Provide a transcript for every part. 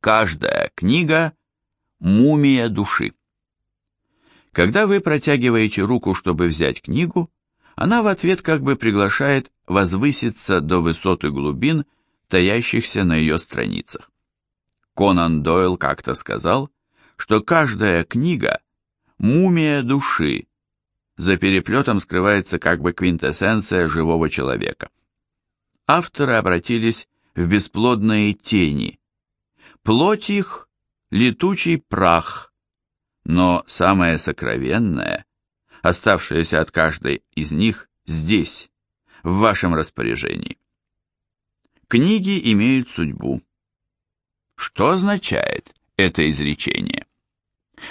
Каждая книга – мумия души. Когда вы протягиваете руку, чтобы взять книгу, она в ответ как бы приглашает возвыситься до высоты глубин, таящихся на ее страницах. Конан Дойл как-то сказал, что каждая книга – мумия души, за переплетом скрывается как бы квинтэссенция живого человека. Авторы обратились в бесплодные тени. Плоть их – летучий прах, но самое сокровенное, оставшееся от каждой из них, здесь, в вашем распоряжении. Книги имеют судьбу. Что означает это изречение?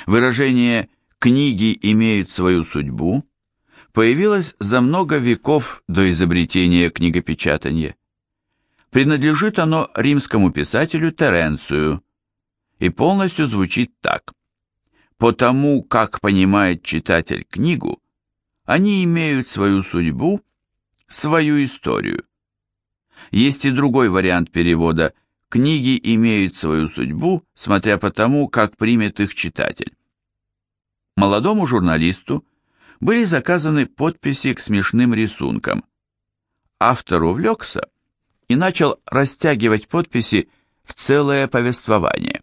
Выражение «книги имеют свою судьбу» появилось за много веков до изобретения книгопечатания. Принадлежит оно римскому писателю Теренцию и полностью звучит так. По тому, как понимает читатель книгу, они имеют свою судьбу, свою историю. Есть и другой вариант перевода «Книги имеют свою судьбу, смотря по тому, как примет их читатель». Молодому журналисту были заказаны подписи к смешным рисункам. Автор увлекся и начал растягивать подписи в целое повествование.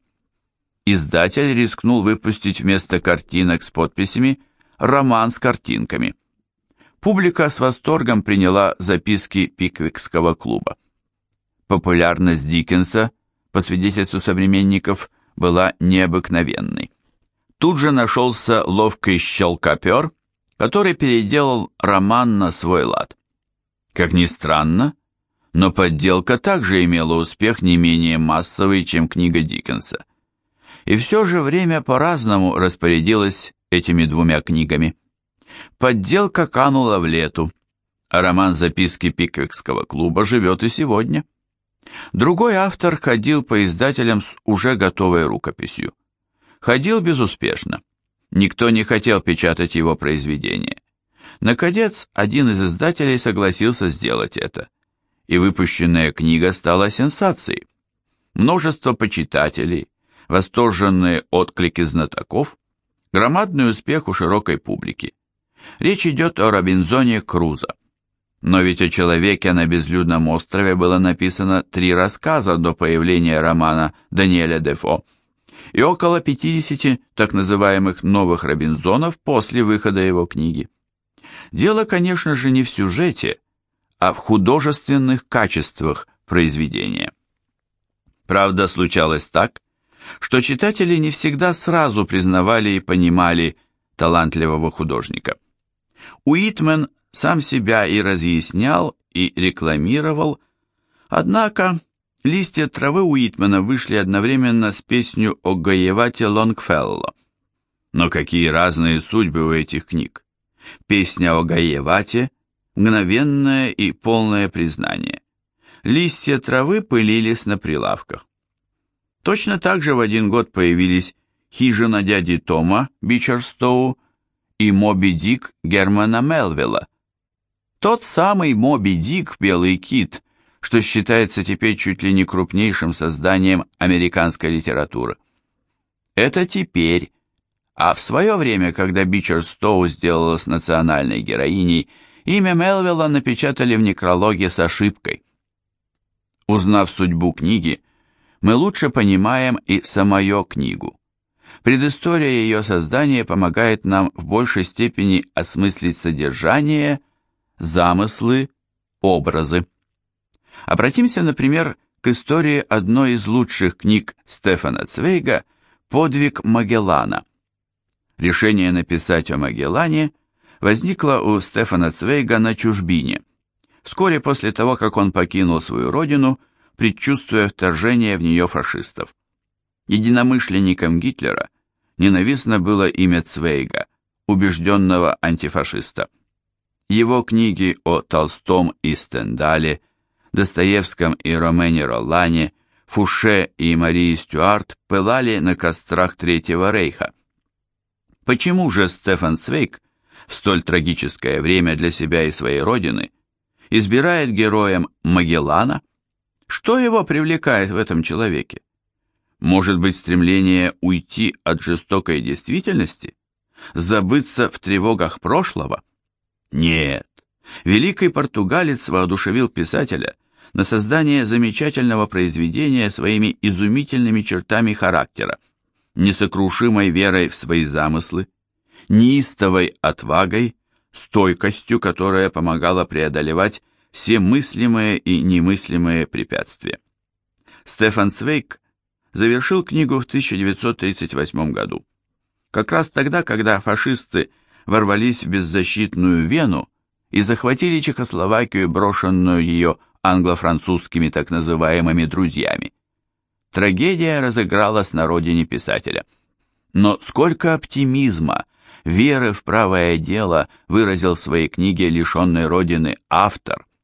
Издатель рискнул выпустить вместо картинок с подписями роман с картинками – Публика с восторгом приняла записки Пиквикского клуба. Популярность Диккенса, по свидетельству современников, была необыкновенной. Тут же нашелся ловкий щелкопер, который переделал роман на свой лад. Как ни странно, но подделка также имела успех не менее массовый, чем книга Диккенса. И все же время по-разному распорядилось этими двумя книгами. Подделка канула в лету, а роман «Записки Пиквикского клуба» живет и сегодня. Другой автор ходил по издателям с уже готовой рукописью. Ходил безуспешно. Никто не хотел печатать его произведение. Наконец, один из издателей согласился сделать это, и выпущенная книга стала сенсацией. Множество почитателей, восторженные отклики знатоков, громадный успех у широкой публики. Речь идет о Робинзоне Крузо. Но ведь о человеке на безлюдном острове было написано три рассказа до появления романа Даниэля Дефо и около 50 так называемых новых Робинзонов после выхода его книги. Дело, конечно же, не в сюжете, а в художественных качествах произведения. Правда, случалось так, что читатели не всегда сразу признавали и понимали талантливого художника. Уитмен сам себя и разъяснял, и рекламировал, однако листья травы Уитмена вышли одновременно с песнью о Гаевате Лонгфелло. Но какие разные судьбы у этих книг. Песня о Гаевате – мгновенное и полное признание. Листья травы пылились на прилавках. Точно так же в один год появились «Хижина дяди Тома» Бичерстоу и «Моби Дик» Германа Мелвилла. Тот самый «Моби Дик» Белый кит, что считается теперь чуть ли не крупнейшим созданием американской литературы. Это теперь, а в свое время, когда Бичер Стоу сделалась национальной героиней, имя Мелвилла напечатали в некрологе с ошибкой. Узнав судьбу книги, мы лучше понимаем и самую книгу. Предыстория ее создания помогает нам в большей степени осмыслить содержание, замыслы, образы. Обратимся, например, к истории одной из лучших книг Стефана Цвейга «Подвиг Магеллана». Решение написать о Магеллане возникло у Стефана Цвейга на чужбине, вскоре после того, как он покинул свою родину, предчувствуя вторжение в нее фашистов. Единомышленником Гитлера ненавистно было имя Цвейга, убежденного антифашиста. Его книги о Толстом и Стендале, Достоевском и Ромене Роллане, Фуше и Марии Стюарт пылали на кострах Третьего Рейха. Почему же Стефан Цвейг в столь трагическое время для себя и своей родины избирает героем Магеллана? Что его привлекает в этом человеке? Может быть, стремление уйти от жестокой действительности? Забыться в тревогах прошлого? Нет. Великий португалец воодушевил писателя на создание замечательного произведения своими изумительными чертами характера, несокрушимой верой в свои замыслы, неистовой отвагой, стойкостью, которая помогала преодолевать все мыслимые и немыслимые препятствия. Стефан Цвейк завершил книгу в 1938 году. Как раз тогда, когда фашисты ворвались в беззащитную Вену и захватили Чехословакию, брошенную ее англо-французскими так называемыми друзьями. Трагедия разыгралась на родине писателя. Но сколько оптимизма, веры в правое дело выразил в своей книге «Лишенной родины» автор –